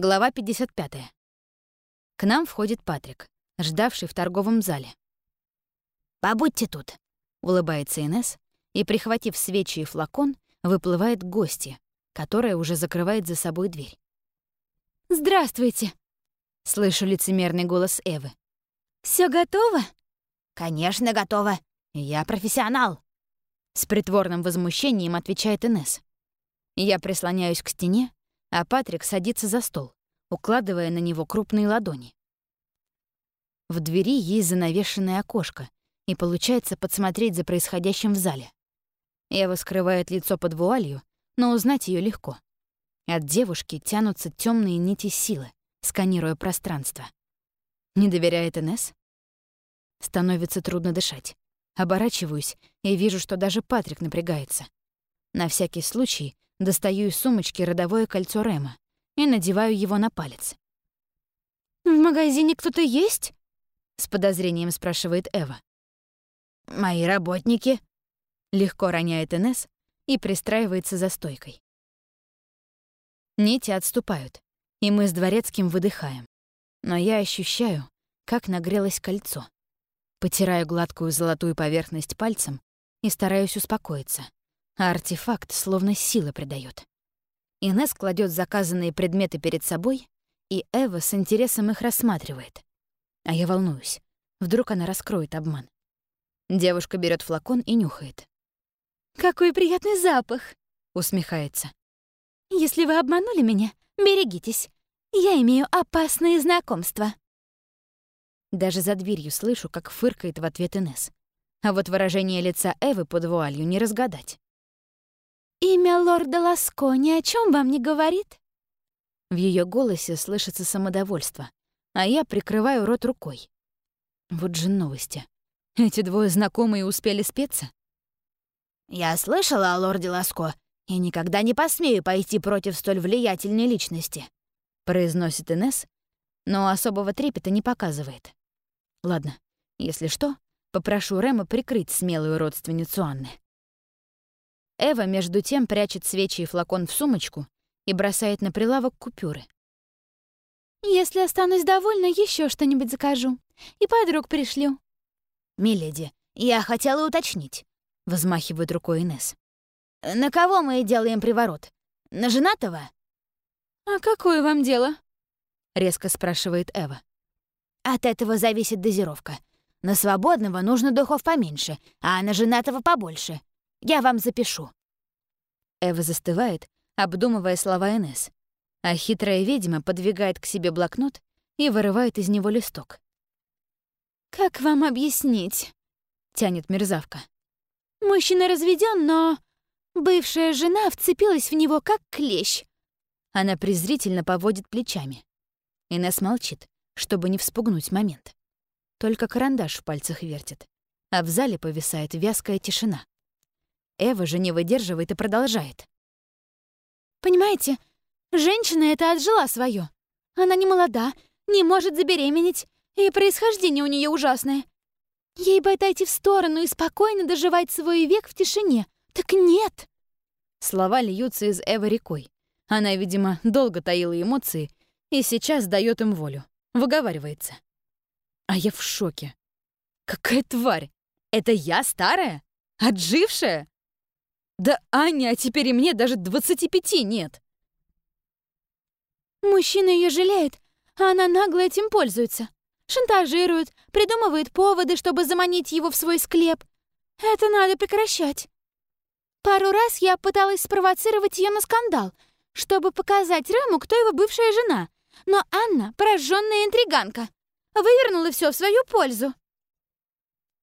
Глава 55. К нам входит Патрик, ждавший в торговом зале. «Побудьте тут», — улыбается Инес, и, прихватив свечи и флакон, выплывает гости, которая уже закрывает за собой дверь. «Здравствуйте!» — слышу лицемерный голос Эвы. Все готово?» «Конечно, готово. Я профессионал!» С притворным возмущением отвечает Инес. Я прислоняюсь к стене, а Патрик садится за стол, укладывая на него крупные ладони. В двери есть занавешенное окошко, и получается подсмотреть за происходящим в зале. Ева скрывает лицо под вуалью, но узнать ее легко. От девушки тянутся темные нити силы, сканируя пространство. Не доверяет Инес? Становится трудно дышать. Оборачиваюсь и вижу, что даже Патрик напрягается. На всякий случай Достаю из сумочки родовое кольцо Рема и надеваю его на палец. «В магазине кто-то есть?» — с подозрением спрашивает Эва. «Мои работники», — легко роняет Инесс и пристраивается за стойкой. Нити отступают, и мы с Дворецким выдыхаем. Но я ощущаю, как нагрелось кольцо. Потираю гладкую золотую поверхность пальцем и стараюсь успокоиться а артефакт словно силы придает. Инесс кладет заказанные предметы перед собой, и Эва с интересом их рассматривает. А я волнуюсь. Вдруг она раскроет обман. Девушка берет флакон и нюхает. «Какой приятный запах!» — усмехается. «Если вы обманули меня, берегитесь. Я имею опасные знакомства». Даже за дверью слышу, как фыркает в ответ Инесс. А вот выражение лица Эвы под вуалью не разгадать. «Имя лорда Ласко ни о чем вам не говорит?» В ее голосе слышится самодовольство, а я прикрываю рот рукой. Вот же новости. Эти двое знакомые успели спеться? «Я слышала о лорде Ласко и никогда не посмею пойти против столь влиятельной личности», произносит Инес, но особого трепета не показывает. Ладно, если что, попрошу Рема прикрыть смелую родственницу Анны. Эва, между тем, прячет свечи и флакон в сумочку и бросает на прилавок купюры. «Если останусь довольна, еще что-нибудь закажу. И подруг пришлю». «Миледи, я хотела уточнить», — взмахивает рукой Инесс. «На кого мы делаем приворот? На женатого?» «А какое вам дело?» — резко спрашивает Эва. «От этого зависит дозировка. На свободного нужно духов поменьше, а на женатого побольше. Я вам запишу». Эва застывает, обдумывая слова Энесс, а хитрая ведьма подвигает к себе блокнот и вырывает из него листок. «Как вам объяснить?» — тянет мерзавка. «Мужчина разведен, но бывшая жена вцепилась в него как клещ». Она презрительно поводит плечами. Инесс молчит, чтобы не вспугнуть момент. Только карандаш в пальцах вертит, а в зале повисает вязкая тишина. Эва же не выдерживает и продолжает. «Понимаете, женщина эта отжила свое. Она не молода, не может забеременеть, и происхождение у нее ужасное. Ей бы отойти в сторону и спокойно доживать свой век в тишине. Так нет!» Слова льются из Эвы рекой. Она, видимо, долго таила эмоции и сейчас дает им волю. Выговаривается. А я в шоке. Какая тварь! Это я старая? Отжившая? Да Аня, а теперь и мне даже 25 нет. Мужчина ее жалеет, а она нагло этим пользуется. Шантажирует, придумывает поводы, чтобы заманить его в свой склеп. Это надо прекращать. Пару раз я пыталась спровоцировать ее на скандал, чтобы показать Рэму, кто его бывшая жена. Но Анна — прожженная интриганка. Вывернула все в свою пользу.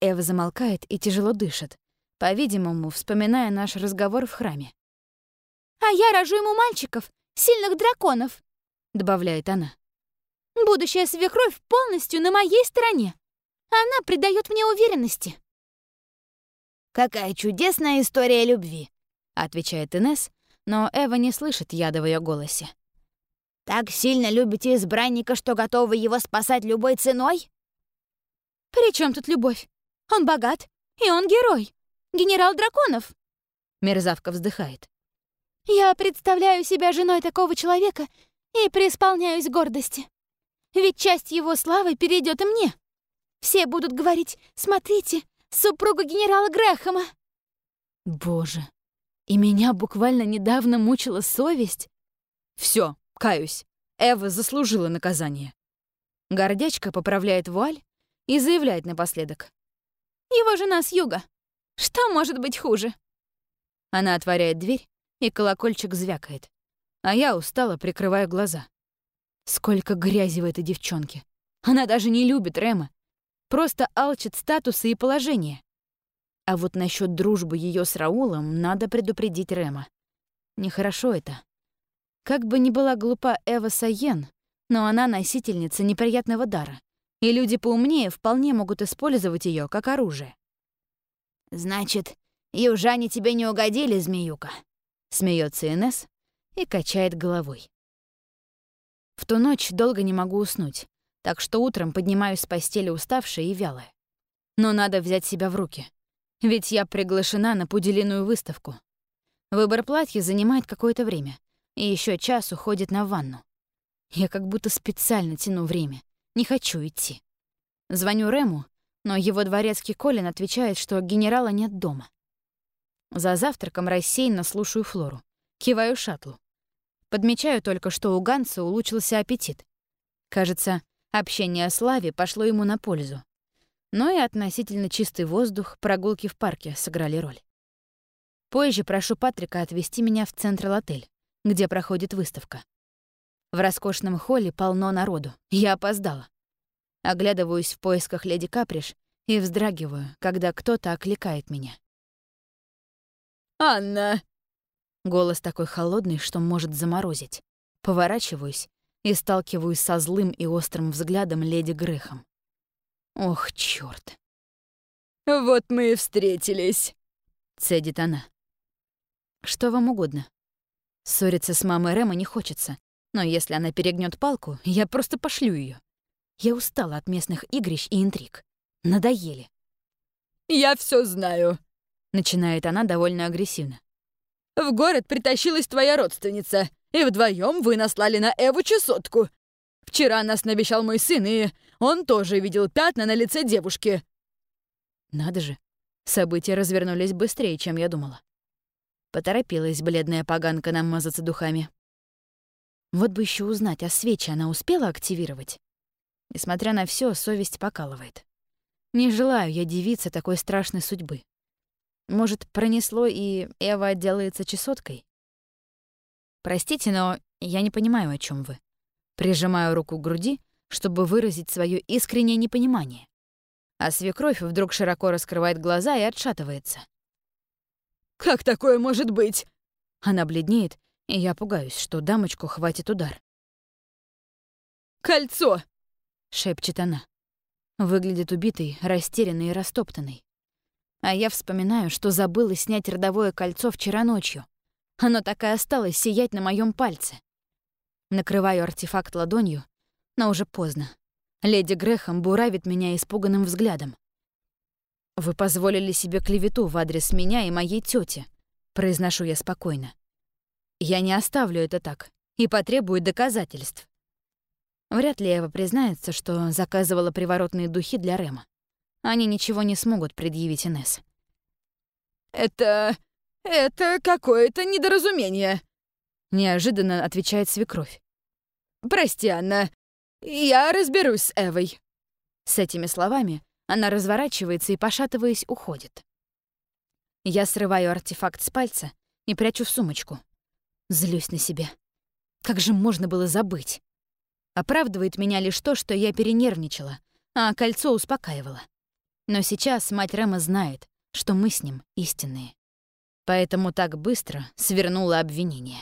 Эва замолкает и тяжело дышит по-видимому, вспоминая наш разговор в храме. «А я рожу ему мальчиков, сильных драконов», — добавляет она. «Будущая свекровь полностью на моей стороне. Она придает мне уверенности». «Какая чудесная история любви», — отвечает Инес, но Эва не слышит яда в ее голосе. «Так сильно любите избранника, что готовы его спасать любой ценой?» «При чем тут любовь? Он богат, и он герой генерал драконов!» Мерзавка вздыхает. «Я представляю себя женой такого человека и преисполняюсь гордости. Ведь часть его славы перейдет и мне. Все будут говорить «Смотрите, супруга генерала Грэхэма». Боже, и меня буквально недавно мучила совесть. Все, каюсь, Эва заслужила наказание. Гордячка поправляет вуаль и заявляет напоследок. Его жена с юга. Что может быть хуже? Она отворяет дверь, и колокольчик звякает. А я устало прикрываю глаза. Сколько грязи в этой девчонке. Она даже не любит Рема. Просто алчит статуса и положения. А вот насчет дружбы ее с Раулом надо предупредить Рема. Нехорошо это. Как бы ни была глупа Эва Сайен, но она носительница неприятного дара, и люди поумнее вполне могут использовать ее как оружие. «Значит, южане тебе не угодили, змеюка?» — смеется Инес и качает головой. В ту ночь долго не могу уснуть, так что утром поднимаюсь с постели уставшая и вялая. Но надо взять себя в руки, ведь я приглашена на пуделиную выставку. Выбор платья занимает какое-то время, и еще час уходит на ванну. Я как будто специально тяну время, не хочу идти. Звоню Рему, но его дворецкий Колин отвечает, что генерала нет дома. За завтраком рассеянно слушаю Флору, киваю шаттлу. Подмечаю только, что у Ганса улучшился аппетит. Кажется, общение о славе пошло ему на пользу. Но и относительно чистый воздух, прогулки в парке сыграли роль. Позже прошу Патрика отвезти меня в Централ-отель, где проходит выставка. В роскошном холле полно народу. Я опоздала. Оглядываюсь в поисках леди Каприш и вздрагиваю, когда кто-то окликает меня. «Анна!» Голос такой холодный, что может заморозить. Поворачиваюсь и сталкиваюсь со злым и острым взглядом леди Грехом. Ох, чёрт. «Вот мы и встретились», — цедит она. «Что вам угодно?» Ссориться с мамой Рэма не хочется, но если она перегнет палку, я просто пошлю ее. Я устала от местных игрищ и интриг. Надоели. «Я все знаю», — начинает она довольно агрессивно. В город притащилась твоя родственница, и вдвоем вы наслали на Эву чесотку. Вчера нас навещал мой сын, и он тоже видел пятна на лице девушки». Надо же, события развернулись быстрее, чем я думала. Поторопилась бледная поганка намазаться духами. Вот бы еще узнать, а свечи она успела активировать? Несмотря на все, совесть покалывает. Не желаю я девице такой страшной судьбы. Может, пронесло, и Эва отделается чесоткой? Простите, но я не понимаю, о чем вы. Прижимаю руку к груди, чтобы выразить свое искреннее непонимание. А свекровь вдруг широко раскрывает глаза и отшатывается. «Как такое может быть?» Она бледнеет, и я пугаюсь, что дамочку хватит удар. «Кольцо!» — шепчет она. Выглядит убитой, растерянной и растоптанной. А я вспоминаю, что забыла снять родовое кольцо вчера ночью. Оно так и осталось сиять на моем пальце. Накрываю артефакт ладонью, но уже поздно. Леди Грехом буравит меня испуганным взглядом. «Вы позволили себе клевету в адрес меня и моей тети», — произношу я спокойно. «Я не оставлю это так и потребую доказательств». Вряд ли Эва признается, что заказывала приворотные духи для Рема. Они ничего не смогут предъявить Инесс. «Это... это какое-то недоразумение», — неожиданно отвечает свекровь. «Прости, Анна, я разберусь с Эвой». С этими словами она разворачивается и, пошатываясь, уходит. Я срываю артефакт с пальца и прячу в сумочку. Злюсь на себя. Как же можно было забыть? Оправдывает меня лишь то, что я перенервничала, а кольцо успокаивало. Но сейчас мать Рэма знает, что мы с ним истинные. Поэтому так быстро свернула обвинение.